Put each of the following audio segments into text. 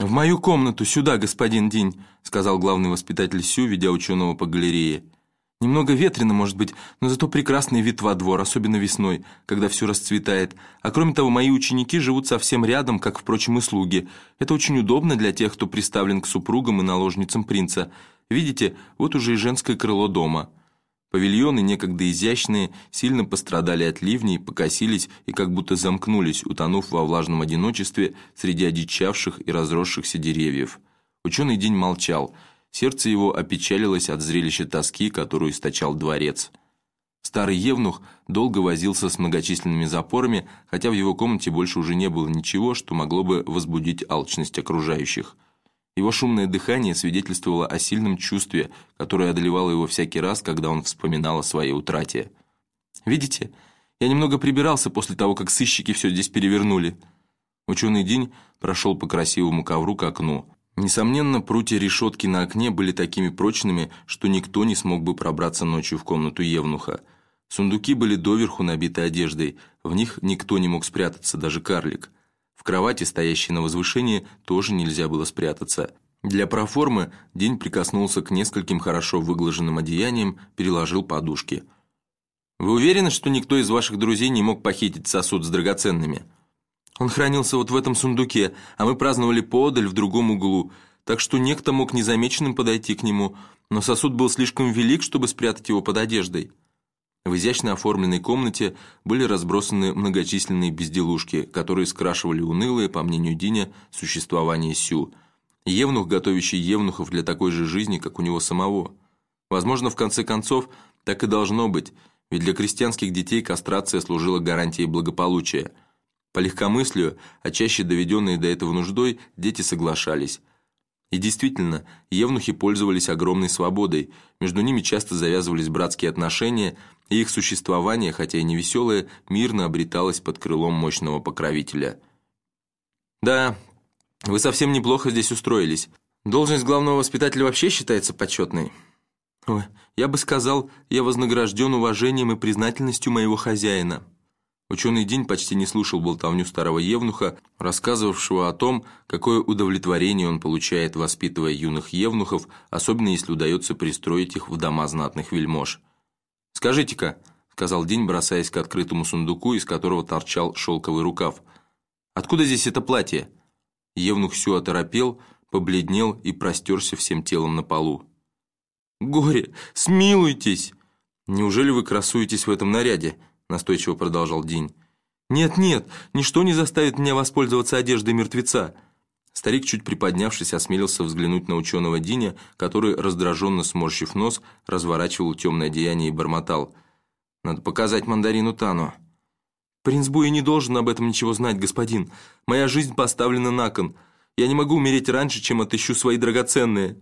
«В мою комнату, сюда, господин Динь», — сказал главный воспитатель Сю, ведя ученого по галерее. «Немного ветрено, может быть, но зато прекрасный вид во двор, особенно весной, когда все расцветает. А кроме того, мои ученики живут совсем рядом, как, впрочем, и слуги. Это очень удобно для тех, кто приставлен к супругам и наложницам принца. Видите, вот уже и женское крыло дома». Павильоны, некогда изящные, сильно пострадали от ливней, покосились и как будто замкнулись, утонув во влажном одиночестве среди одичавших и разросшихся деревьев. Ученый день молчал. Сердце его опечалилось от зрелища тоски, которую источал дворец. Старый Евнух долго возился с многочисленными запорами, хотя в его комнате больше уже не было ничего, что могло бы возбудить алчность окружающих – его шумное дыхание свидетельствовало о сильном чувстве, которое одолевало его всякий раз, когда он вспоминал о своей утрате. «Видите, я немного прибирался после того, как сыщики все здесь перевернули». Ученый день прошел по красивому ковру к окну. Несомненно, прутья решетки на окне были такими прочными, что никто не смог бы пробраться ночью в комнату Евнуха. Сундуки были доверху набиты одеждой, в них никто не мог спрятаться, даже карлик. В кровати, стоящей на возвышении, тоже нельзя было спрятаться. Для проформы День прикоснулся к нескольким хорошо выглаженным одеяниям, переложил подушки. «Вы уверены, что никто из ваших друзей не мог похитить сосуд с драгоценными?» «Он хранился вот в этом сундуке, а мы праздновали подаль в другом углу, так что некто мог незамеченным подойти к нему, но сосуд был слишком велик, чтобы спрятать его под одеждой». В изящно оформленной комнате были разбросаны многочисленные безделушки, которые скрашивали унылое, по мнению Диня, существование Сю. Евнух, готовящий евнухов для такой же жизни, как у него самого. Возможно, в конце концов, так и должно быть, ведь для крестьянских детей кастрация служила гарантией благополучия. По легкомыслию, а чаще доведенные до этого нуждой, дети соглашались. И действительно, евнухи пользовались огромной свободой, между ними часто завязывались братские отношения, и их существование, хотя и не веселое, мирно обреталось под крылом мощного покровителя. «Да, вы совсем неплохо здесь устроились. Должность главного воспитателя вообще считается почетной?» «Ой, я бы сказал, я вознагражден уважением и признательностью моего хозяина». Ученый день почти не слушал болтовню старого евнуха, рассказывавшего о том, какое удовлетворение он получает, воспитывая юных евнухов, особенно если удается пристроить их в дома знатных вельмож. «Скажите-ка», — сказал День, бросаясь к открытому сундуку, из которого торчал шелковый рукав, «откуда здесь это платье?» Евнух все оторопел, побледнел и простерся всем телом на полу. «Горе, смилуйтесь!» «Неужели вы красуетесь в этом наряде?» Настойчиво продолжал День. «Нет-нет, ничто не заставит меня воспользоваться одеждой мертвеца». Старик, чуть приподнявшись, осмелился взглянуть на ученого Диня, который, раздраженно сморщив нос, разворачивал темное одеяние и бормотал. «Надо показать мандарину Тану». «Принц Буи не должен об этом ничего знать, господин. Моя жизнь поставлена на кон. Я не могу умереть раньше, чем отыщу свои драгоценные».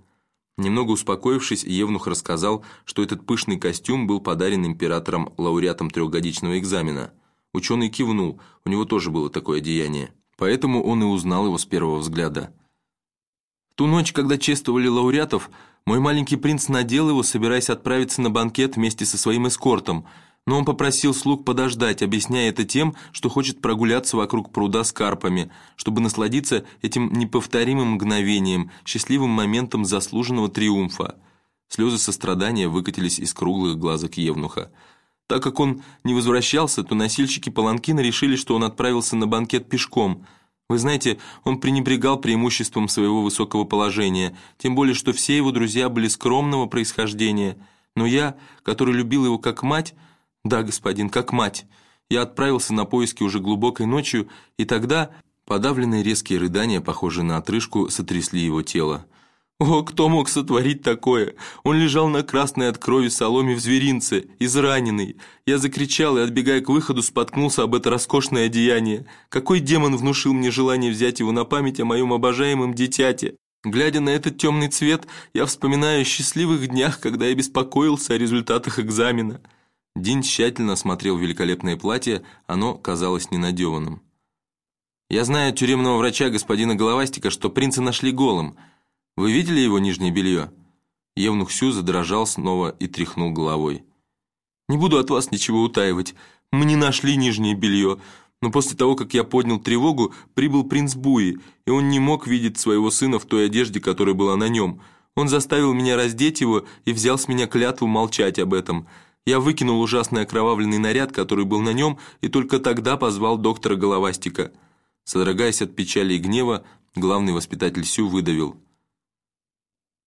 Немного успокоившись, Евнух рассказал, что этот пышный костюм был подарен императором лауреатом трехгодичного экзамена. Ученый кивнул, у него тоже было такое одеяние. Поэтому он и узнал его с первого взгляда. Ту ночь, когда чествовали лауреатов, мой маленький принц надел его, собираясь отправиться на банкет вместе со своим эскортом – но он попросил слуг подождать, объясняя это тем, что хочет прогуляться вокруг пруда с карпами, чтобы насладиться этим неповторимым мгновением, счастливым моментом заслуженного триумфа. Слезы сострадания выкатились из круглых глазок Евнуха. Так как он не возвращался, то носильщики Паланкина решили, что он отправился на банкет пешком. Вы знаете, он пренебрегал преимуществом своего высокого положения, тем более, что все его друзья были скромного происхождения. Но я, который любил его как мать, «Да, господин, как мать. Я отправился на поиски уже глубокой ночью, и тогда подавленные резкие рыдания, похожие на отрыжку, сотрясли его тело. О, кто мог сотворить такое? Он лежал на красной от крови соломе в зверинце, израненный. Я закричал и, отбегая к выходу, споткнулся об это роскошное одеяние. Какой демон внушил мне желание взять его на память о моем обожаемом дитяте? Глядя на этот темный цвет, я вспоминаю о счастливых днях, когда я беспокоился о результатах экзамена. Дин тщательно осмотрел великолепное платье, оно казалось ненадеванным. «Я знаю тюремного врача господина Головастика, что принца нашли голым. Вы видели его нижнее белье?» Евнух Сю задрожал снова и тряхнул головой. «Не буду от вас ничего утаивать. Мы не нашли нижнее белье, Но после того, как я поднял тревогу, прибыл принц Буи, и он не мог видеть своего сына в той одежде, которая была на нем. Он заставил меня раздеть его и взял с меня клятву молчать об этом. Я выкинул ужасный окровавленный наряд, который был на нем, и только тогда позвал доктора Головастика. Содрогаясь от печали и гнева, главный воспитатель Сю выдавил.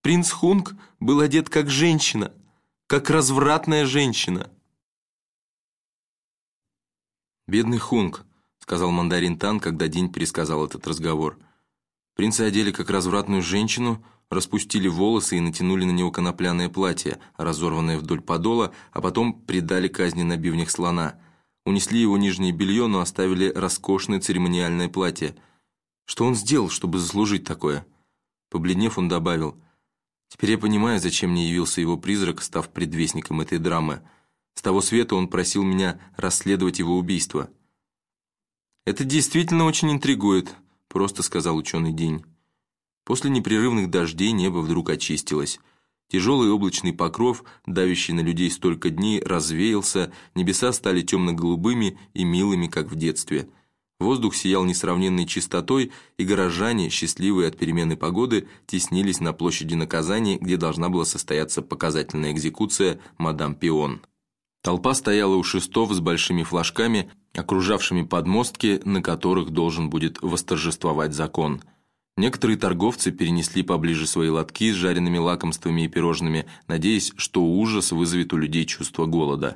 Принц Хунг был одет как женщина, как развратная женщина. «Бедный Хунг», — сказал мандарин Тан, когда День пересказал этот разговор. Принца одели как развратную женщину, распустили волосы и натянули на него конопляное платье, разорванное вдоль подола, а потом придали казни на бивнях слона. Унесли его нижнее белье, но оставили роскошное церемониальное платье. Что он сделал, чтобы заслужить такое? Побледнев, он добавил, «Теперь я понимаю, зачем мне явился его призрак, став предвестником этой драмы». С того света он просил меня расследовать его убийство. «Это действительно очень интригует», — просто сказал ученый День. После непрерывных дождей небо вдруг очистилось. Тяжелый облачный покров, давящий на людей столько дней, развеялся, небеса стали темно-голубыми и милыми, как в детстве. Воздух сиял несравненной чистотой, и горожане, счастливые от перемены погоды, теснились на площади наказаний, где должна была состояться показательная экзекуция «Мадам Пион». Толпа стояла у шестов с большими флажками, окружавшими подмостки, на которых должен будет восторжествовать закон. Некоторые торговцы перенесли поближе свои лотки с жареными лакомствами и пирожными, надеясь, что ужас вызовет у людей чувство голода.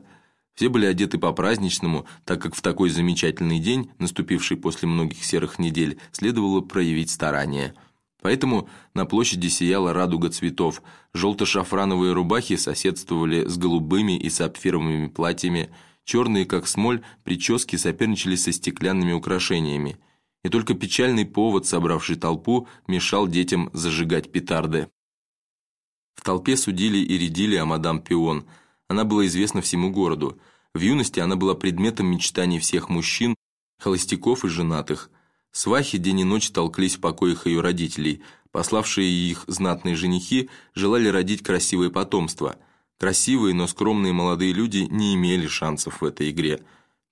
Все были одеты по-праздничному, так как в такой замечательный день, наступивший после многих серых недель, следовало проявить старание – Поэтому на площади сияла радуга цветов. Желто-шафрановые рубахи соседствовали с голубыми и сапфировыми платьями, черные, как смоль, прически соперничали со стеклянными украшениями. И только печальный повод, собравший толпу, мешал детям зажигать петарды. В толпе судили и рядили о мадам Пион. Она была известна всему городу. В юности она была предметом мечтаний всех мужчин, холостяков и женатых – Свахи день и ночь толклись в покоях ее родителей. Пославшие их знатные женихи желали родить красивое потомство. Красивые, но скромные молодые люди не имели шансов в этой игре.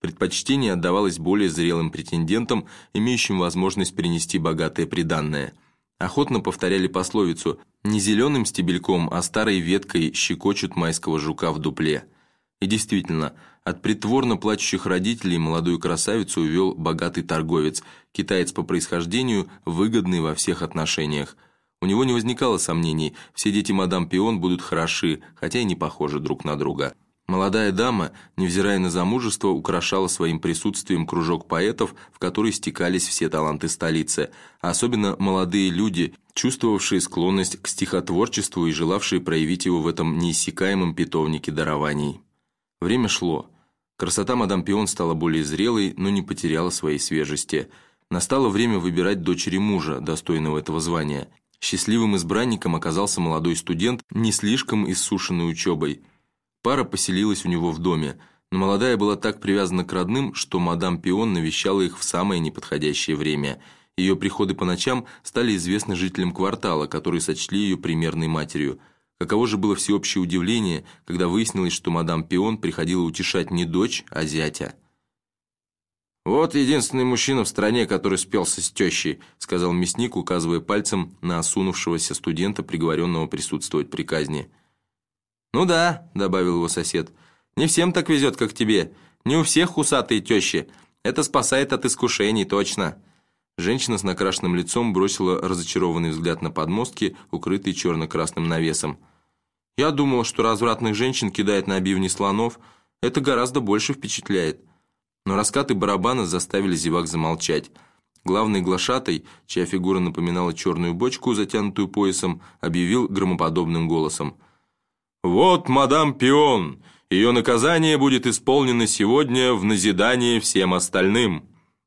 Предпочтение отдавалось более зрелым претендентам, имеющим возможность принести богатое приданное. Охотно повторяли пословицу «Не зеленым стебельком, а старой веткой щекочут майского жука в дупле». И действительно, от притворно плачущих родителей молодую красавицу увел богатый торговец, китаец по происхождению, выгодный во всех отношениях. У него не возникало сомнений, все дети мадам Пион будут хороши, хотя и не похожи друг на друга. Молодая дама, невзирая на замужество, украшала своим присутствием кружок поэтов, в который стекались все таланты столицы, а особенно молодые люди, чувствовавшие склонность к стихотворчеству и желавшие проявить его в этом неиссякаемом питомнике дарований. Время шло. Красота мадам Пион стала более зрелой, но не потеряла своей свежести. Настало время выбирать дочери мужа, достойного этого звания. Счастливым избранником оказался молодой студент, не слишком иссушенный учебой. Пара поселилась у него в доме, но молодая была так привязана к родным, что мадам Пион навещала их в самое неподходящее время. Ее приходы по ночам стали известны жителям квартала, которые сочли ее примерной матерью – Каково же было всеобщее удивление, когда выяснилось, что мадам Пион приходила утешать не дочь, а зятя. «Вот единственный мужчина в стране, который спелся с тещей», сказал мясник, указывая пальцем на осунувшегося студента, приговоренного присутствовать при казни. «Ну да», — добавил его сосед, — «не всем так везет, как тебе. Не у всех усатые тещи. Это спасает от искушений, точно». Женщина с накрашенным лицом бросила разочарованный взгляд на подмостки, укрытые черно-красным навесом. Я думал, что развратных женщин кидает на бивни слонов. Это гораздо больше впечатляет. Но раскаты барабана заставили зевак замолчать. Главный глашатай, чья фигура напоминала черную бочку, затянутую поясом, объявил громоподобным голосом. «Вот мадам Пион! Ее наказание будет исполнено сегодня в назидание всем остальным!»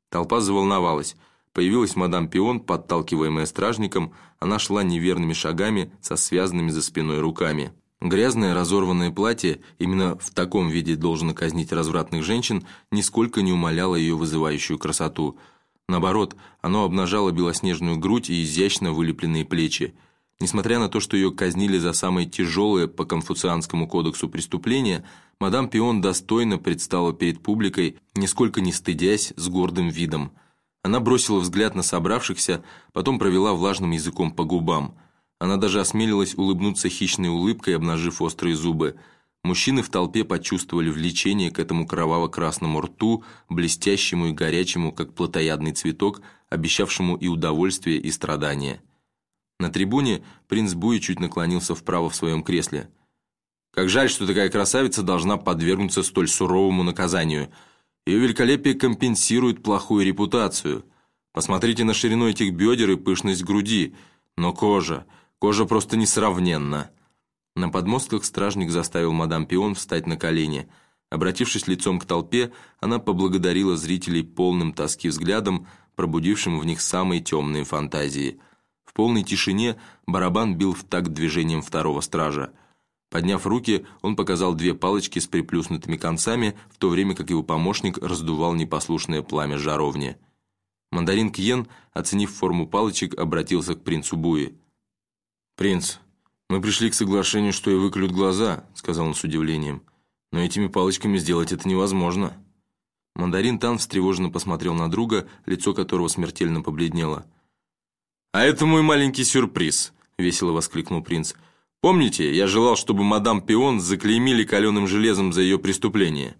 Толпа заволновалась. Появилась мадам Пион, подталкиваемая стражником, она шла неверными шагами со связанными за спиной руками. Грязное разорванное платье, именно в таком виде должно казнить развратных женщин, нисколько не умаляло ее вызывающую красоту. Наоборот, оно обнажало белоснежную грудь и изящно вылепленные плечи. Несмотря на то, что ее казнили за самые тяжелые по конфуцианскому кодексу преступления, мадам Пион достойно предстала перед публикой, нисколько не стыдясь, с гордым видом. Она бросила взгляд на собравшихся, потом провела влажным языком по губам. Она даже осмелилась улыбнуться хищной улыбкой, обнажив острые зубы. Мужчины в толпе почувствовали влечение к этому кроваво-красному рту, блестящему и горячему, как плотоядный цветок, обещавшему и удовольствие, и страдания. На трибуне принц Буи чуть наклонился вправо в своем кресле. «Как жаль, что такая красавица должна подвергнуться столь суровому наказанию. Ее великолепие компенсирует плохую репутацию. Посмотрите на ширину этих бедер и пышность груди. Но кожа, кожа просто несравненна». На подмостках стражник заставил мадам Пион встать на колени. Обратившись лицом к толпе, она поблагодарила зрителей полным тоски взглядом, пробудившим в них самые темные фантазии – в полной тишине барабан бил в такт движением второго стража. Подняв руки, он показал две палочки с приплюснутыми концами, в то время как его помощник раздувал непослушное пламя жаровни. Мандарин Кьен, оценив форму палочек, обратился к принцу Буи. «Принц, мы пришли к соглашению, что и выклют глаза», — сказал он с удивлением. «Но этими палочками сделать это невозможно». Мандарин Тан встревоженно посмотрел на друга, лицо которого смертельно побледнело. «А это мой маленький сюрприз», — весело воскликнул принц. «Помните, я желал, чтобы мадам Пион заклеймили каленым железом за ее преступление?»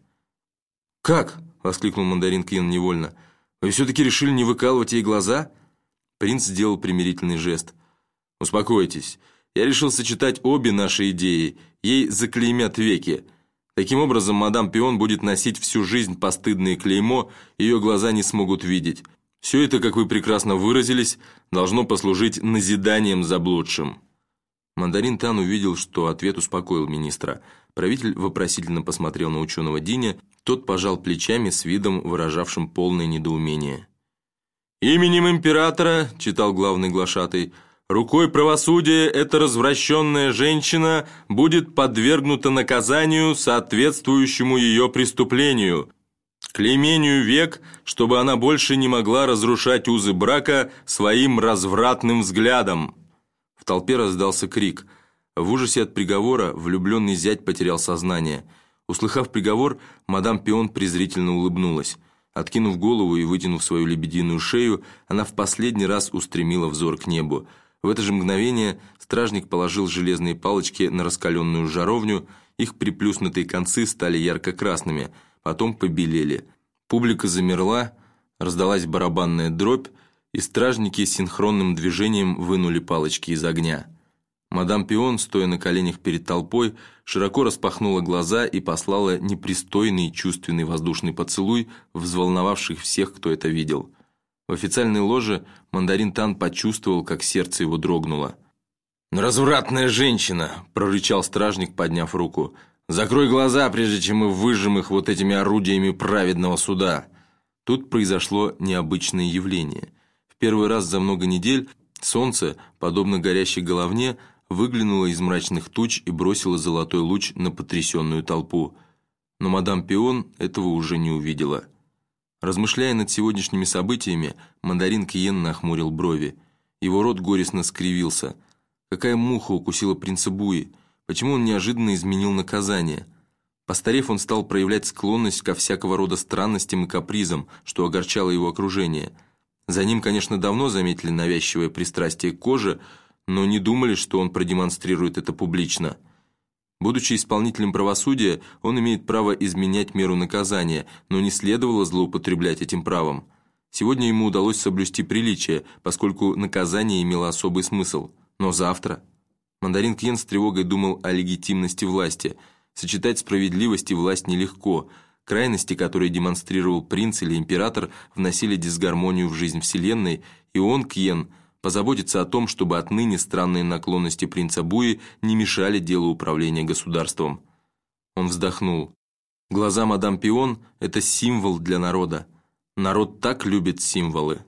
«Как?» — воскликнул мандарин Кин невольно. «Вы все-таки решили не выкалывать ей глаза?» Принц сделал примирительный жест. «Успокойтесь. Я решил сочетать обе наши идеи. Ей заклеймят веки. Таким образом, мадам Пион будет носить всю жизнь постыдное клеймо, ее глаза не смогут видеть. Все это, как вы прекрасно выразились, должно послужить назиданием заблудшим». Мандарин Тан увидел, что ответ успокоил министра. Правитель вопросительно посмотрел на ученого Диня, тот пожал плечами с видом, выражавшим полное недоумение. «Именем императора», — читал главный глашатый, «рукой правосудия эта развращенная женщина будет подвергнута наказанию, соответствующему ее преступлению, клеймению век, чтобы она больше не могла разрушать узы брака своим развратным взглядом. В толпе раздался крик. В ужасе от приговора влюбленный зять потерял сознание. Услыхав приговор, мадам Пион презрительно улыбнулась. Откинув голову и вытянув свою лебединую шею, она в последний раз устремила взор к небу. В это же мгновение стражник положил железные палочки на раскаленную жаровню, их приплюснутые концы стали ярко-красными – потом побелели. Публика замерла, раздалась барабанная дробь, и стражники синхронным движением вынули палочки из огня. Мадам Пион, стоя на коленях перед толпой, широко распахнула глаза и послала непристойный чувственный воздушный поцелуй, взволновавших всех, кто это видел. В официальной ложе мандарин Тан почувствовал, как сердце его дрогнуло. «Развратная женщина!» – прорычал стражник, подняв руку – Закрой глаза, прежде чем мы выжжем их вот этими орудиями праведного суда». Тут произошло необычное явление. В первый раз за много недель солнце, подобно горящей головне, выглянуло из мрачных туч и бросило золотой луч на потрясенную толпу. Но мадам Пион этого уже не увидела. Размышляя над сегодняшними событиями, мандарин Киен нахмурил брови. Его рот горестно скривился. Какая муха укусила принца Буи? Почему он неожиданно изменил наказание? Постарев, он стал проявлять склонность ко всякого рода странностям и капризам, что огорчало его окружение. За ним, конечно, давно заметили навязчивое пристрастие к коже, но не думали, что он продемонстрирует это публично. Будучи исполнителем правосудия, он имеет право изменять меру наказания, но не следовало злоупотреблять этим правом. Сегодня ему удалось соблюсти приличие, поскольку наказание имело особый смысл. Но завтра... Мандарин Кьен с тревогой думал о легитимности власти. Сочетать справедливость и власть нелегко. Крайности, которые демонстрировал принц или император, вносили дисгармонию в жизнь Вселенной, и он, Кьен, позаботится о том, чтобы отныне странные наклонности принца Буи не мешали делу управления государством. Он вздохнул. Глаза мадам Пион – это символ для народа. Народ так любит символы.